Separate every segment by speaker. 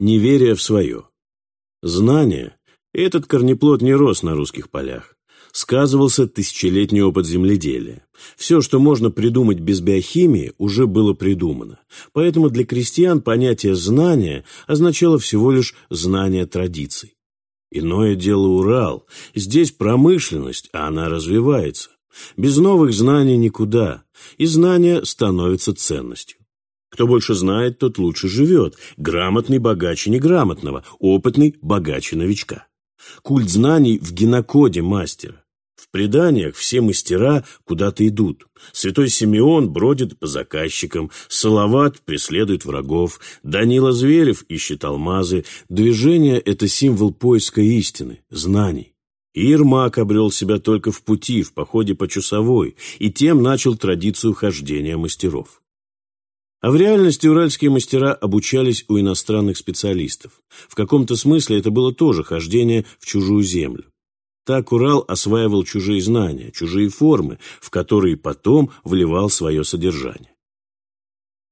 Speaker 1: Неверие в свое. Знание – этот корнеплод не рос на русских полях. Сказывался тысячелетний опыт земледелия. Все, что можно придумать без биохимии, уже было придумано. Поэтому для крестьян понятие «знания» означало всего лишь знание традиций. Иное дело Урал. Здесь промышленность, а она развивается. Без новых знаний никуда, и знания становятся ценностью. Кто больше знает, тот лучше живет. Грамотный богаче неграмотного, опытный богаче новичка. Культ знаний в генокоде мастера. В преданиях все мастера куда-то идут. Святой Симеон бродит по заказчикам, Салават преследует врагов, Данила Зверев ищет алмазы. Движение – это символ поиска истины, знаний. И Ермак обрел себя только в пути, в походе по Чусовой, и тем начал традицию хождения мастеров. А в реальности уральские мастера обучались у иностранных специалистов. В каком-то смысле это было тоже хождение в чужую землю. Так Урал осваивал чужие знания, чужие формы, в которые потом вливал свое содержание.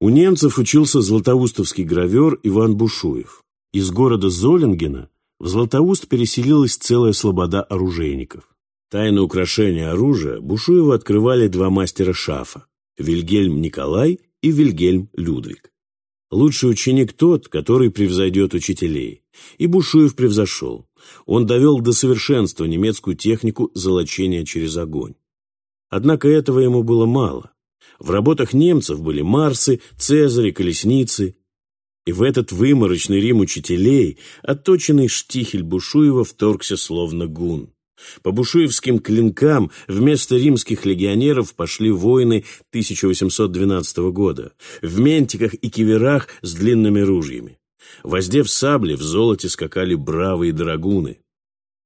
Speaker 1: У немцев учился златоустовский гравер Иван Бушуев. Из города Золингена в Златоуст переселилась целая слобода оружейников. Тайны украшения оружия Бушуева открывали два мастера шафа – Вильгельм Николай и Вильгельм Людвиг. Лучший ученик тот, который превзойдет учителей. И Бушуев превзошел. Он довел до совершенства немецкую технику золочения через огонь. Однако этого ему было мало. В работах немцев были Марсы, Цезари, Колесницы. И в этот выморочный Рим учителей отточенный штихель Бушуева вторгся словно гун. По бушуевским клинкам вместо римских легионеров пошли воины 1812 года в ментиках и киверах с длинными ружьями. Воздев сабли, в золоте скакали бравые драгуны.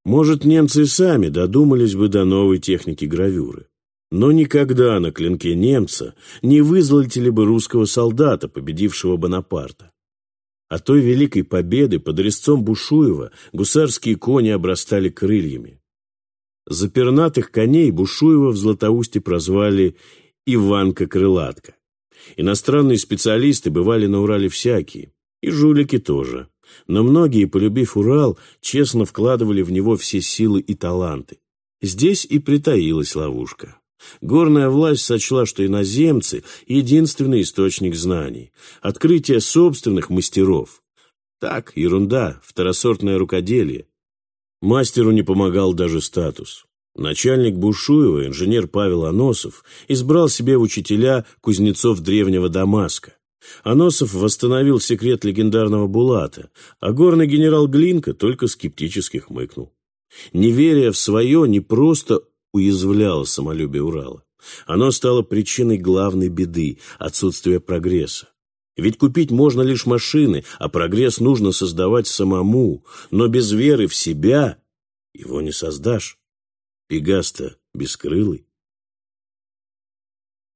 Speaker 1: Может, немцы сами додумались бы до новой техники гравюры. Но никогда на клинке немца не вызолотили бы русского солдата, победившего Бонапарта. От той великой победы под резцом Бушуева гусарские кони обрастали крыльями. За пернатых коней Бушуева в Златоусте прозвали Иванка-крылатка. Иностранные специалисты бывали на Урале всякие, и жулики тоже. Но многие, полюбив Урал, честно вкладывали в него все силы и таланты. Здесь и притаилась ловушка. Горная власть сочла, что иноземцы – единственный источник знаний, открытие собственных мастеров. Так, ерунда, второсортное рукоделие. Мастеру не помогал даже статус. Начальник Бушуева, инженер Павел Аносов, избрал себе учителя кузнецов древнего Дамаска. Аносов восстановил секрет легендарного Булата, а горный генерал Глинка только скептически хмыкнул. Неверие в свое не просто уязвляло самолюбие Урала. Оно стало причиной главной беды – отсутствия прогресса. Ведь купить можно лишь машины, а прогресс нужно создавать самому, но без веры в себя его не создашь. Пегаста бескрылый,